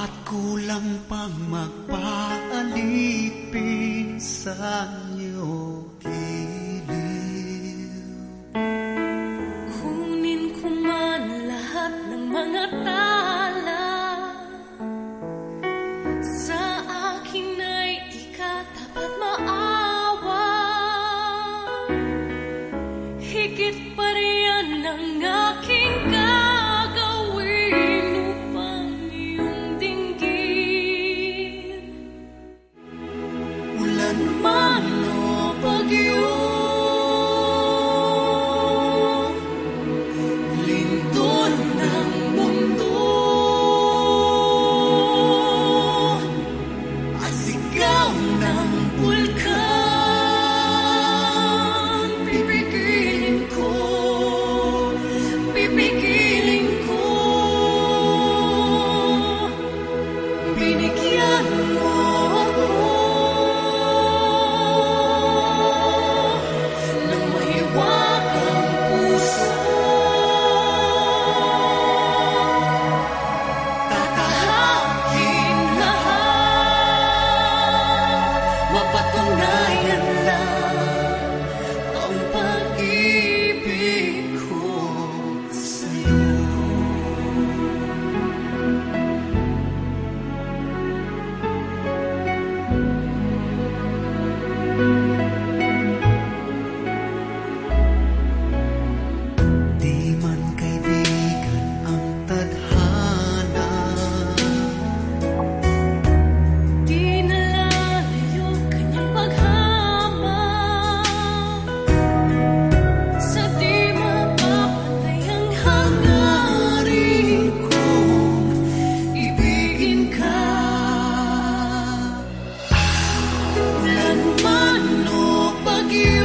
At kulang pang magpaalipin sa'yo night and love. paano pag-ibig